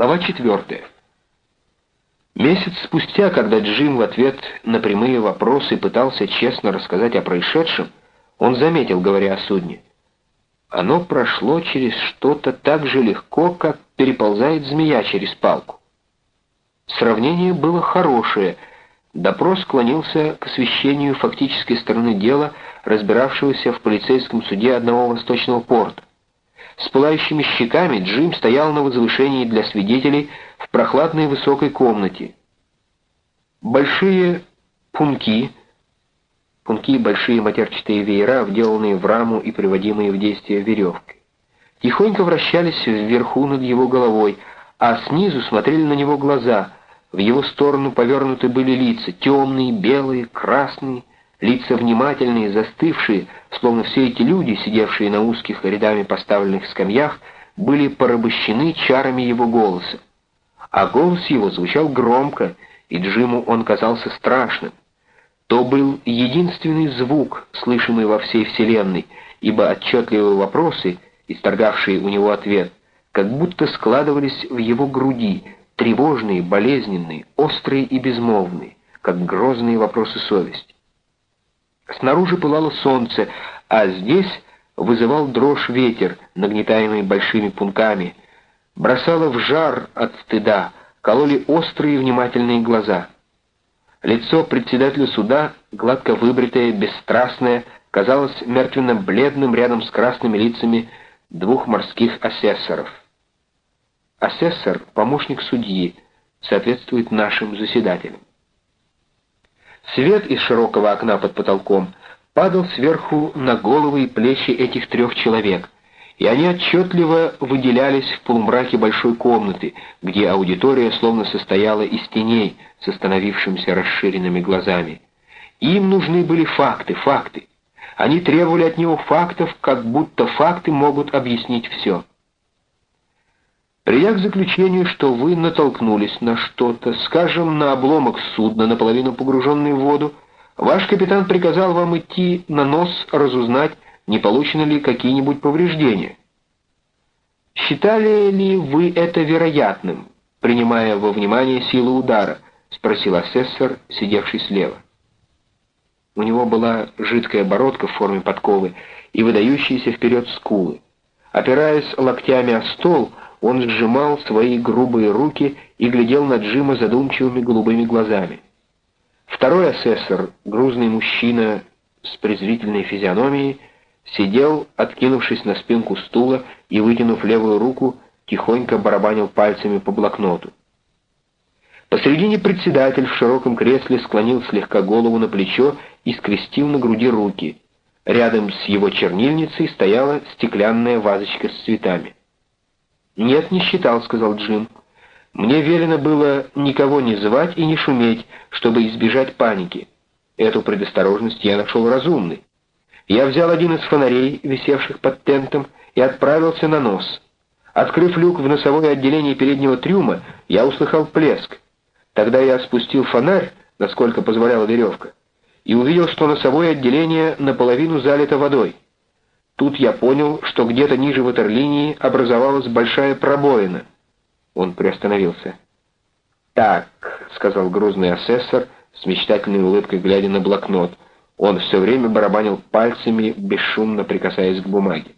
Глава 4. Месяц спустя, когда Джим в ответ на прямые вопросы пытался честно рассказать о происшедшем, он заметил, говоря о судне, «Оно прошло через что-то так же легко, как переползает змея через палку». Сравнение было хорошее. Допрос склонился к освещению фактической стороны дела, разбиравшегося в полицейском суде одного восточного порта. С пылающими щеками Джим стоял на возвышении для свидетелей в прохладной высокой комнате. Большие пунки, пунки — большие матерчатые веера, вделанные в раму и приводимые в действие веревкой, тихонько вращались вверху над его головой, а снизу смотрели на него глаза, в его сторону повернуты были лица, темные, белые, красные, лица внимательные, застывшие, словно все эти люди, сидевшие на узких рядами поставленных скамьях, были порабощены чарами его голоса. А голос его звучал громко, и Джиму он казался страшным. То был единственный звук, слышимый во всей Вселенной, ибо отчетливые вопросы, исторгавшие у него ответ, как будто складывались в его груди, тревожные, болезненные, острые и безмолвные, как грозные вопросы совести. Снаружи пылало солнце, а здесь вызывал дрожь ветер, нагнетаемый большими пунками, бросало в жар от стыда, кололи острые внимательные глаза. Лицо председателя суда, гладко выбритое, бесстрастное, казалось мертвенно-бледным рядом с красными лицами двух морских асессоров. Асессор — помощник судьи, соответствует нашим заседателям. Свет из широкого окна под потолком падал сверху на головы и плечи этих трех человек, и они отчетливо выделялись в полумраке большой комнаты, где аудитория словно состояла из теней с остановившимися расширенными глазами. Им нужны были факты, факты. Они требовали от него фактов, как будто факты могут объяснить все. Придя к заключению, что вы натолкнулись на что-то, скажем, на обломок судна, наполовину погруженный в воду, ваш капитан приказал вам идти на нос разузнать, не получены ли какие-нибудь повреждения. «Считали ли вы это вероятным, принимая во внимание силу удара?» — спросил асессор, сидевший слева. У него была жидкая бородка в форме подковы и выдающиеся вперед скулы. Опираясь локтями о стол, он сжимал свои грубые руки и глядел на Джима задумчивыми голубыми глазами. Второй асессор, грузный мужчина с презрительной физиономией, сидел, откинувшись на спинку стула и, вытянув левую руку, тихонько барабанил пальцами по блокноту. Посредине председатель в широком кресле склонил слегка голову на плечо и скрестил на груди руки. Рядом с его чернильницей стояла стеклянная вазочка с цветами. «Нет, не считал», — сказал Джим. «Мне велено было никого не звать и не шуметь, чтобы избежать паники. Эту предосторожность я нашел разумной. Я взял один из фонарей, висевших под тентом, и отправился на нос. Открыв люк в носовое отделение переднего трюма, я услыхал плеск. Тогда я спустил фонарь, насколько позволяла веревка, и увидел, что носовое отделение наполовину залито водой. Тут я понял, что где-то ниже ватерлинии образовалась большая пробоина. Он приостановился. «Так», — сказал грузный асессор, с мечтательной улыбкой глядя на блокнот. Он все время барабанил пальцами, бесшумно прикасаясь к бумаге.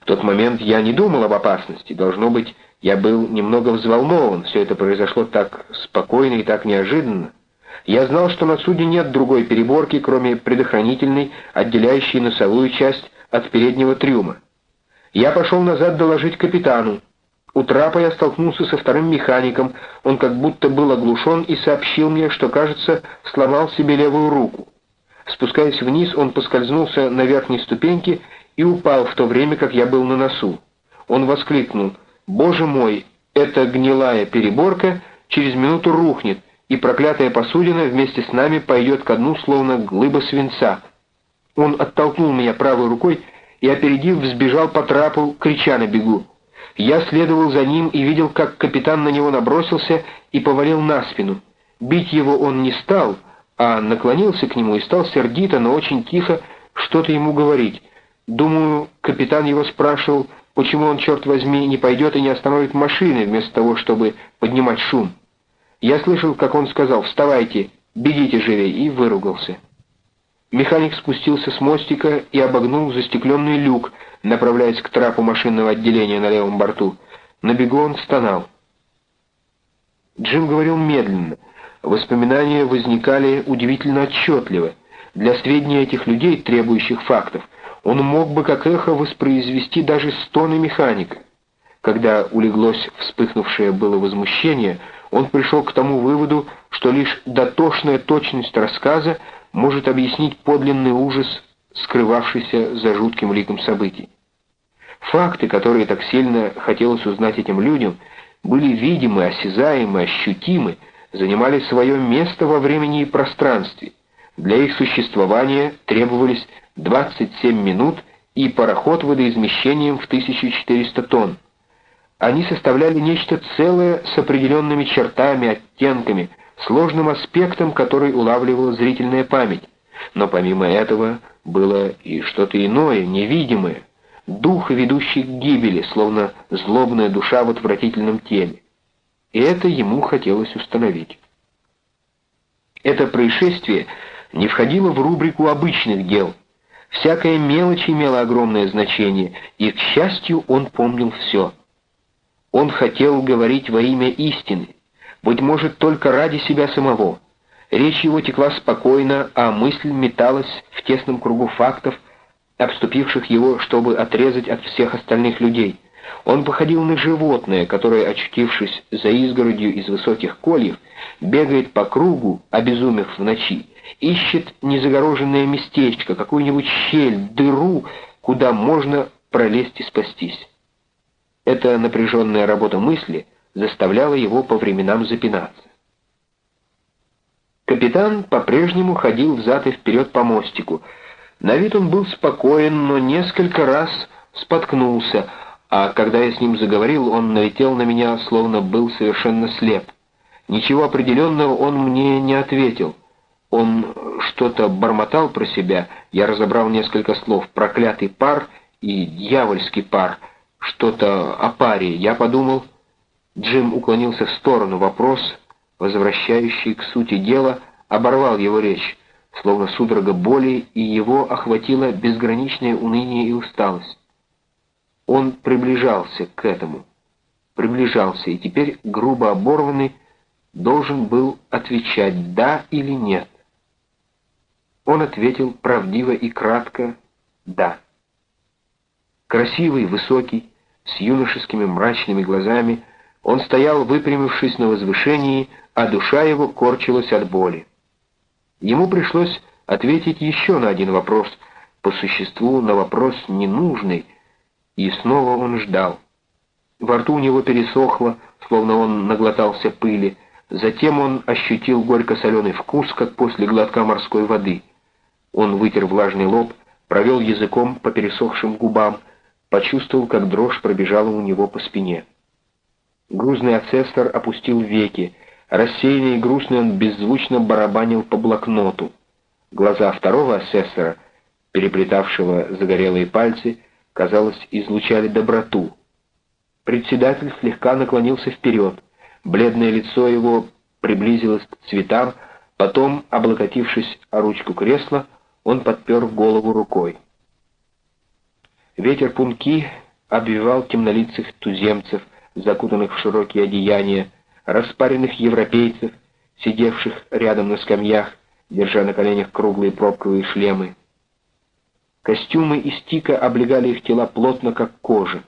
В тот момент я не думал об опасности. Должно быть, я был немного взволнован. Все это произошло так спокойно и так неожиданно. Я знал, что на судне нет другой переборки, кроме предохранительной, отделяющей носовую часть от переднего трюма. Я пошел назад доложить капитану. У трапа я столкнулся со вторым механиком, он как будто был оглушен и сообщил мне, что, кажется, сломал себе левую руку. Спускаясь вниз, он поскользнулся на верхней ступеньке и упал в то время, как я был на носу. Он воскликнул, «Боже мой, эта гнилая переборка через минуту рухнет, и проклятая посудина вместе с нами пойдет ко дну, словно глыба свинца». Он оттолкнул меня правой рукой и, опередив, взбежал по трапу, крича на бегу. Я следовал за ним и видел, как капитан на него набросился и повалил на спину. Бить его он не стал, а наклонился к нему и стал сердито, но очень тихо что-то ему говорить. Думаю, капитан его спрашивал, Почему он, черт возьми, не пойдет и не остановит машины, вместо того, чтобы поднимать шум? Я слышал, как он сказал «Вставайте, бегите живее!» и выругался. Механик спустился с мостика и обогнул застекленный люк, направляясь к трапу машинного отделения на левом борту. На бегу он стонал. Джим говорил медленно. Воспоминания возникали удивительно отчетливо. Для сведения этих людей, требующих фактов, он мог бы как эхо воспроизвести даже стоны механика. Когда улеглось вспыхнувшее было возмущение, он пришел к тому выводу, что лишь дотошная точность рассказа может объяснить подлинный ужас, скрывавшийся за жутким ликом событий. Факты, которые так сильно хотелось узнать этим людям, были видимы, осязаемы, ощутимы, занимали свое место во времени и пространстве. Для их существования требовались 27 минут и пароход водоизмещением в 1400 тонн. Они составляли нечто целое с определенными чертами, оттенками, сложным аспектом, который улавливала зрительная память. Но помимо этого было и что-то иное, невидимое, дух, ведущий к гибели, словно злобная душа в отвратительном теле. И это ему хотелось установить. Это происшествие не входило в рубрику обычных дел. Всякая мелочь имела огромное значение, и, к счастью, он помнил все. Он хотел говорить во имя истины, быть может, только ради себя самого. Речь его текла спокойно, а мысль металась в тесном кругу фактов, обступивших его, чтобы отрезать от всех остальных людей. Он походил на животное, которое, очутившись за изгородью из высоких кольев, бегает по кругу, обезумев в ночи, ищет незагороженное местечко, какую-нибудь щель, дыру, куда можно пролезть и спастись. Эта напряженная работа мысли заставляла его по временам запинаться. Капитан по-прежнему ходил взад и вперед по мостику. На вид он был спокоен, но несколько раз споткнулся, а когда я с ним заговорил, он налетел на меня, словно был совершенно слеп. Ничего определенного он мне не ответил. Он что-то бормотал про себя, я разобрал несколько слов «проклятый пар» и «дьявольский пар», что-то о паре. Я подумал... Джим уклонился в сторону. Вопрос, возвращающий к сути дела, оборвал его речь, словно судорога боли, и его охватило безграничное уныние и усталость. Он приближался к этому, приближался, и теперь, грубо оборванный, должен был отвечать «да» или «нет». Он ответил правдиво и кратко «да». Красивый, высокий, с юношескими мрачными глазами, он стоял, выпрямившись на возвышении, а душа его корчилась от боли. Ему пришлось ответить еще на один вопрос, по существу на вопрос ненужный, и снова он ждал. Во рту у него пересохло, словно он наглотался пыли, затем он ощутил горько-соленый вкус, как после глотка морской воды. Он вытер влажный лоб, провел языком по пересохшим губам, почувствовал, как дрожь пробежала у него по спине. Грузный ацессор опустил веки. Рассеянный и грустный он беззвучно барабанил по блокноту. Глаза второго асессора, переплетавшего загорелые пальцы, казалось, излучали доброту. Председатель слегка наклонился вперед. Бледное лицо его приблизилось к цветам, потом, облокотившись о ручку кресла, он подпер голову рукой. Ветер пунки обвивал темнолицых туземцев, закутанных в широкие одеяния, распаренных европейцев, сидевших рядом на скамьях, держа на коленях круглые пробковые шлемы. Костюмы из тика облегали их тела плотно, как кожа.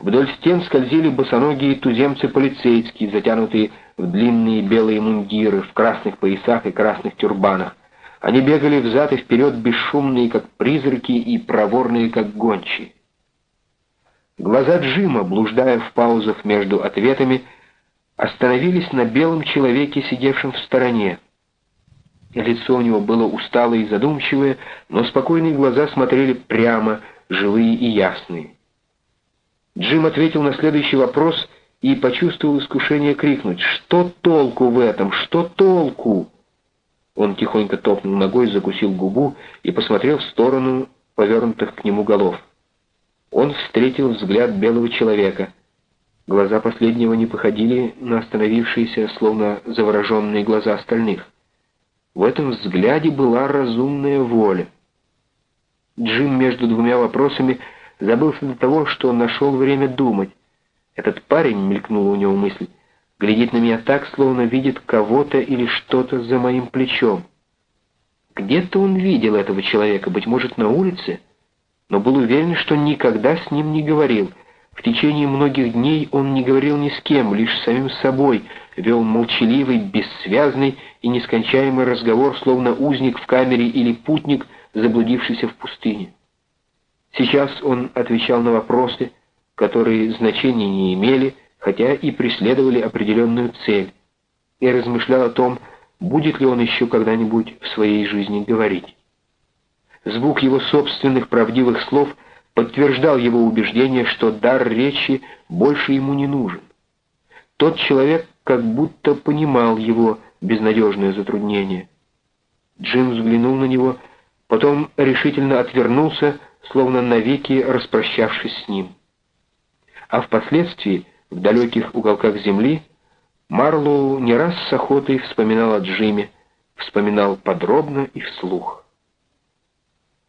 Вдоль стен скользили босоногие туземцы-полицейские, затянутые в длинные белые мундиры, в красных поясах и красных тюрбанах. Они бегали взад и вперед, бесшумные, как призраки, и проворные, как гончие. Глаза Джима, блуждая в паузах между ответами, остановились на белом человеке, сидевшем в стороне. Лицо у него было усталое и задумчивое, но спокойные глаза смотрели прямо, живые и ясные. Джим ответил на следующий вопрос и почувствовал искушение крикнуть «Что толку в этом? Что толку?» Он тихонько топнул ногой, закусил губу и посмотрел в сторону повернутых к нему голов. он встретил взгляд белого человека. Глаза последнего не походили на остановившиеся, словно завороженные глаза остальных. В этом взгляде была разумная воля. Джим между двумя вопросами забылся до того, что он нашел время думать. Этот парень, мелькнула у него мысль, глядит на меня так, словно видит кого-то или что-то за моим плечом. Где-то он видел этого человека, быть может, на улице, но был уверен, что никогда с ним не говорил. В течение многих дней он не говорил ни с кем, лишь с самим собой, вел молчаливый, бессвязный и нескончаемый разговор, словно узник в камере или путник, заблудившийся в пустыне. Сейчас он отвечал на вопросы, которые значения не имели, хотя и преследовали определенную цель, и размышлял о том, будет ли он еще когда-нибудь в своей жизни говорить. Звук его собственных правдивых слов подтверждал его убеждение, что дар речи больше ему не нужен. Тот человек как будто понимал его безнадежное затруднение. Джим взглянул на него, потом решительно отвернулся, словно навеки распрощавшись с ним. А впоследствии, в далеких уголках земли, Марлоу не раз с охотой вспоминал о Джиме, вспоминал подробно и вслух.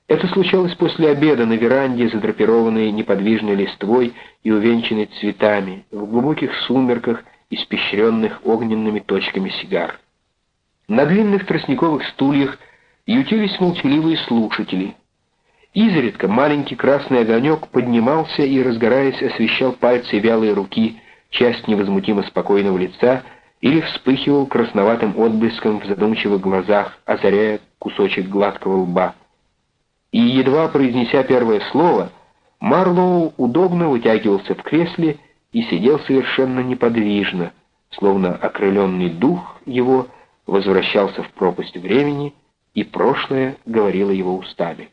Это случалось после обеда на веранде, задрапированной неподвижной листвой и увенчанной цветами, в глубоких сумерках, испещренных огненными точками сигар. На длинных тростниковых стульях ютились молчаливые слушатели. Изредка маленький красный огонек поднимался и, разгораясь, освещал пальцы вялые руки, часть невозмутимо спокойного лица или вспыхивал красноватым отблеском в задумчивых глазах, озаряя кусочек гладкого лба. И, едва произнеся первое слово, Марлоу удобно вытягивался в кресле и сидел совершенно неподвижно, словно окрыленный дух его возвращался в пропасть времени, и прошлое говорило его устами.